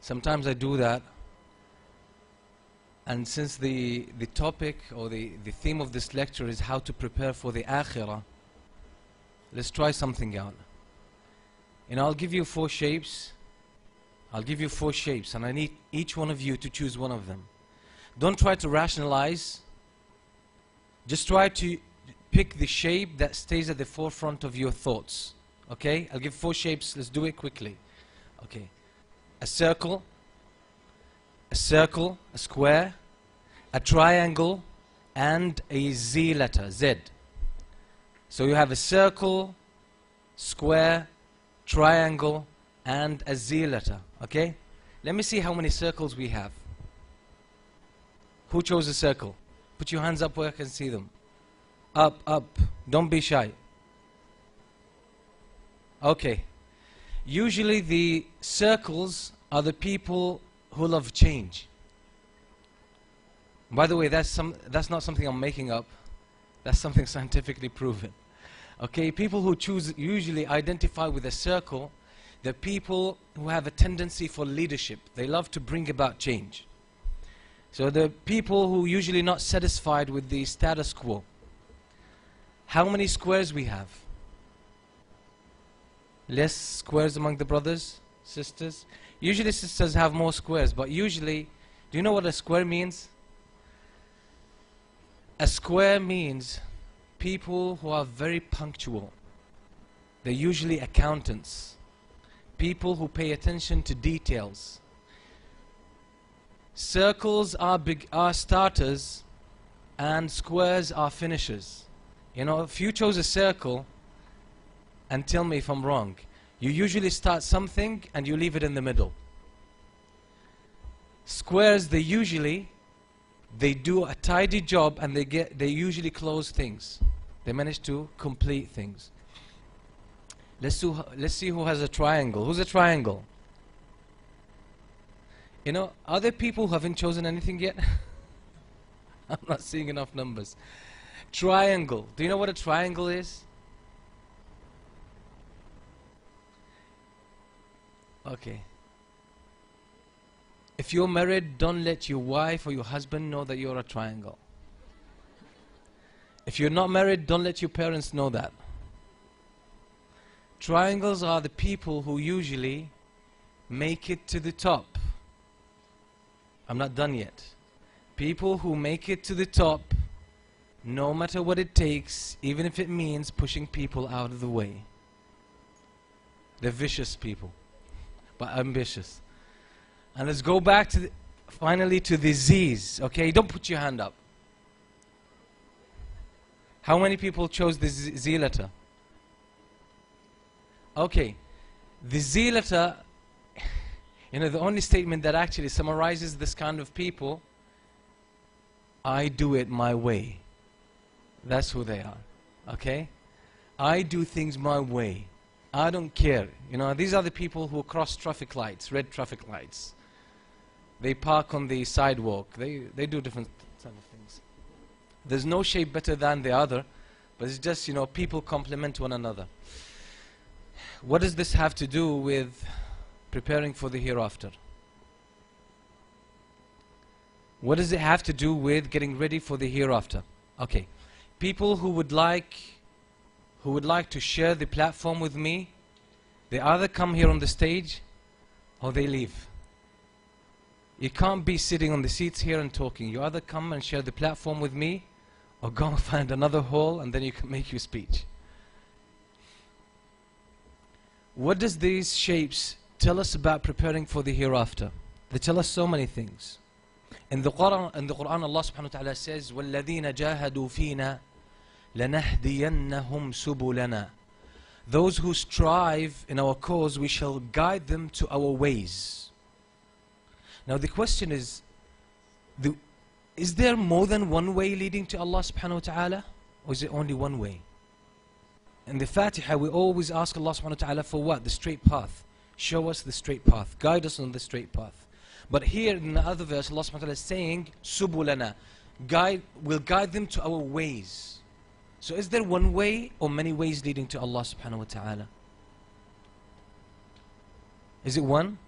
Sometimes I do that. And since the, the topic or the, the theme of this lecture is how to prepare for the akhirah, let's try something out. And I'll give you four shapes. I'll give you four shapes, and I need each one of you to choose one of them. Don't try to rationalize. Just try to pick the shape that stays at the forefront of your thoughts. Okay? I'll give four shapes. Let's do it quickly. Okay. A circle, a circle, a square, a triangle, and a Z letter, Z. So you have a circle, square, triangle, and a Z letter. Okay? Let me see how many circles we have. Who chose a circle? Put your hands up where I can see them. Up, up. Don't be shy. Okay. Usually the circles are the people who love change. By the way, that's, some, that's not something I'm making up. That's something scientifically proven. Okay, people who choose usually identify with a circle, the people who have a tendency for leadership. They love to bring about change. So the people who usually not satisfied with the status quo. How many squares we have? Less squares among the brothers, sisters? Usually sisters have more squares, but usually, do you know what a square means? A square means people who are very punctual. They're usually accountants. People who pay attention to details. Circles are, big, are starters and squares are finishers. You know, if you chose a circle, and tell me if I'm wrong, you usually start something and you leave it in the middle. Squares, they usually, they do a tidy job and they get, they usually close things. They manage to complete things. Let's, do, let's see who has a triangle. Who's a triangle? You know, are there people who haven't chosen anything yet? I'm not seeing enough numbers. Triangle. Do you know what a triangle is? Okay. If you're married, don't let your wife or your husband know that you're a triangle. If you're not married, don't let your parents know that. Triangles are the people who usually make it to the top. I'm not done yet. People who make it to the top, no matter what it takes, even if it means pushing people out of the way. They're vicious people but ambitious. And let's go back to the, finally to the Z's. Okay, don't put your hand up. How many people chose the Z, Z letter? Okay, the Z letter, you know, the only statement that actually summarizes this kind of people, I do it my way. That's who they are. Okay? I do things my way. I don't care. You know, these are the people who cross traffic lights, red traffic lights. They park on the sidewalk. They, they do different kind of things. There's no shape better than the other, but it's just, you know, people complement one another. What does this have to do with preparing for the hereafter? What does it have to do with getting ready for the hereafter? Okay. People who would like who would like to share the platform with me, they either come here on the stage or they leave. You can't be sitting on the seats here and talking. You either come and share the platform with me or go and find another hall and then you can make your speech. What does these shapes tell us about preparing for the hereafter? They tell us so many things. In the Quran, in the Quran Allah subhanahu wa ta'ala says, وَالَّذِينَ جَاهَدُوا فِينَا لنهدينهم سبلنا Those who strive in our cause, we shall guide them to our ways. Now the question is, the, is there more than one way leading to Allah subhanahu wa ta'ala? Or is it only one way? In the Fatiha, we always ask Allah subhanahu wa ta'ala for what? The straight path. Show us the straight path. Guide us on the straight path. But here in the other verse, Allah subhanahu wa ta'ala is saying, Subulana. Guide, will guide them to our ways. So is there one way or many ways leading to Allah subhanahu wa ta'ala? Is it one?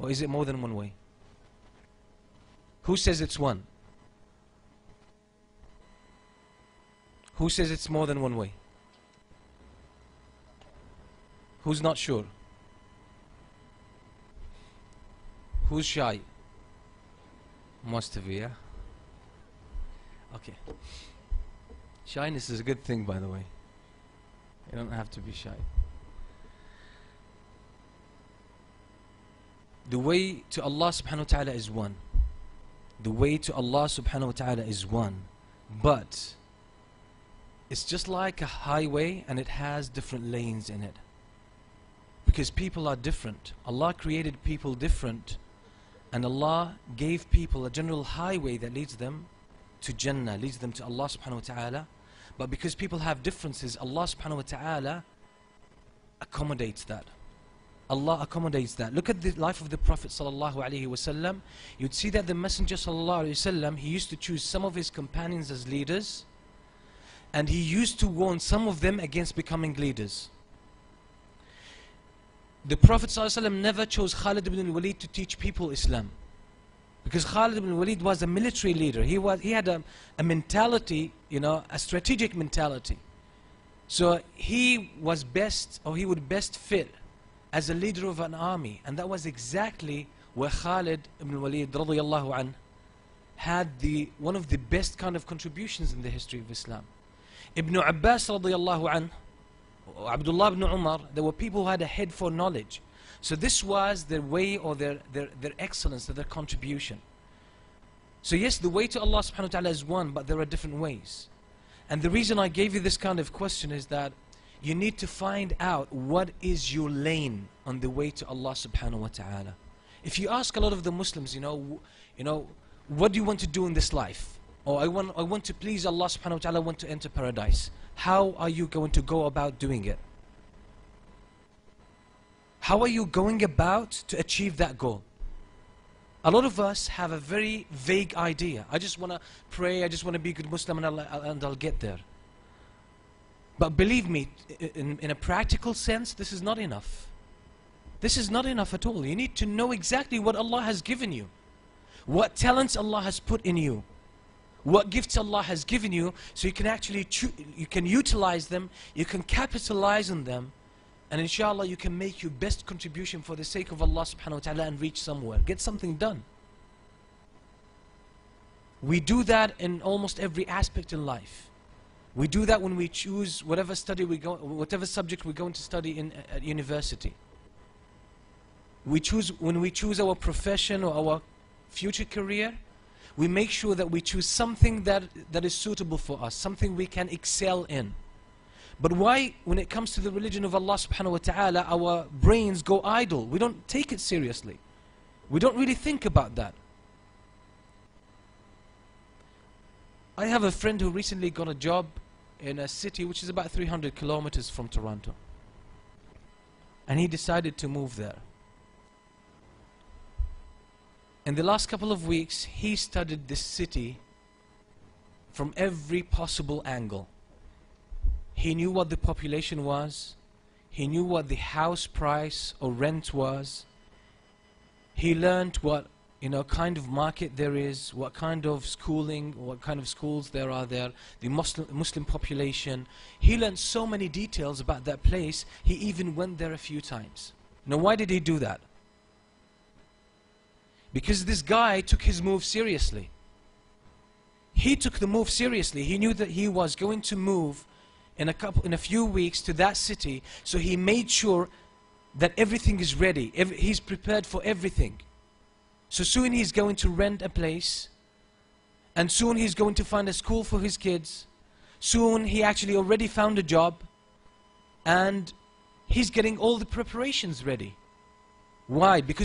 Or is it more than one way? Who says it's one? Who says it's more than one way? Who's not sure? Who's shy? Most of you, yeah? Okay. Shyness is a good thing, by the way. You don't have to be shy. The way to Allah subhanahu wa ta'ala is one. The way to Allah subhanahu wa ta'ala is one. But it's just like a highway and it has different lanes in it. Because people are different. Allah created people different. And Allah gave people a general highway that leads them to Jannah, leads them to Allah subhanahu wa ta'ala. But because people have differences, Allah subhanahu wa ta'ala accommodates that. Allah accommodates that. Look at the life of the Prophet sallallahu alaihi wasallam. You'd see that the Messenger sallallahu alaihi wasallam he used to choose some of his companions as leaders, and he used to warn some of them against becoming leaders. The Prophet sallallahu never chose Khalid ibn Walid to teach people Islam. Because Khalid ibn Walid was a military leader. He, was, he had a, a mentality, you know, a strategic mentality. So he was best, or he would best fit as a leader of an army. And that was exactly where Khalid ibn Walid radiallahu an, had the, one of the best kind of contributions in the history of Islam. Ibn Abbas radiallahu an, Abdullah ibn Umar, there were people who had a head for knowledge. So this was their way or their, their, their excellence, their contribution. So yes, the way to Allah subhanahu wa ta'ala is one, but there are different ways. And the reason I gave you this kind of question is that you need to find out what is your lane on the way to Allah subhanahu wa ta'ala. If you ask a lot of the Muslims, you know, you know, what do you want to do in this life? Or I want, I want to please Allah subhanahu wa ta'ala, I want to enter paradise. How are you going to go about doing it? How are you going about to achieve that goal? A lot of us have a very vague idea. I just want to pray, I just want to be a good Muslim and I'll, and I'll get there. But believe me, in, in a practical sense, this is not enough. This is not enough at all. You need to know exactly what Allah has given you. What talents Allah has put in you. What gifts Allah has given you so you can actually you can utilize them, you can capitalize on them and inshallah you can make your best contribution for the sake of Allah subhanahu wa ta'ala and reach somewhere. Get something done. We do that in almost every aspect in life. We do that when we choose whatever study we go, whatever subject we're going to study in uh, at university. We choose when we choose our profession or our future career, we make sure that we choose something that, that is suitable for us, something we can excel in. But why, when it comes to the religion of Allah subhanahu wa ta'ala, our brains go idle? We don't take it seriously. We don't really think about that. I have a friend who recently got a job in a city which is about 300 kilometers from Toronto. And he decided to move there. In the last couple of weeks, he studied this city from every possible angle. He knew what the population was. He knew what the house price or rent was. He learned what you know kind of market there is, what kind of schooling, what kind of schools there are there, the Muslim Muslim population. He learned so many details about that place. He even went there a few times. Now, why did he do that? Because this guy took his move seriously. He took the move seriously. He knew that he was going to move in a couple in a few weeks to that city so he made sure that everything is ready Every, he's prepared for everything so soon he's going to rent a place and soon he's going to find a school for his kids soon he actually already found a job and he's getting all the preparations ready. Why? Because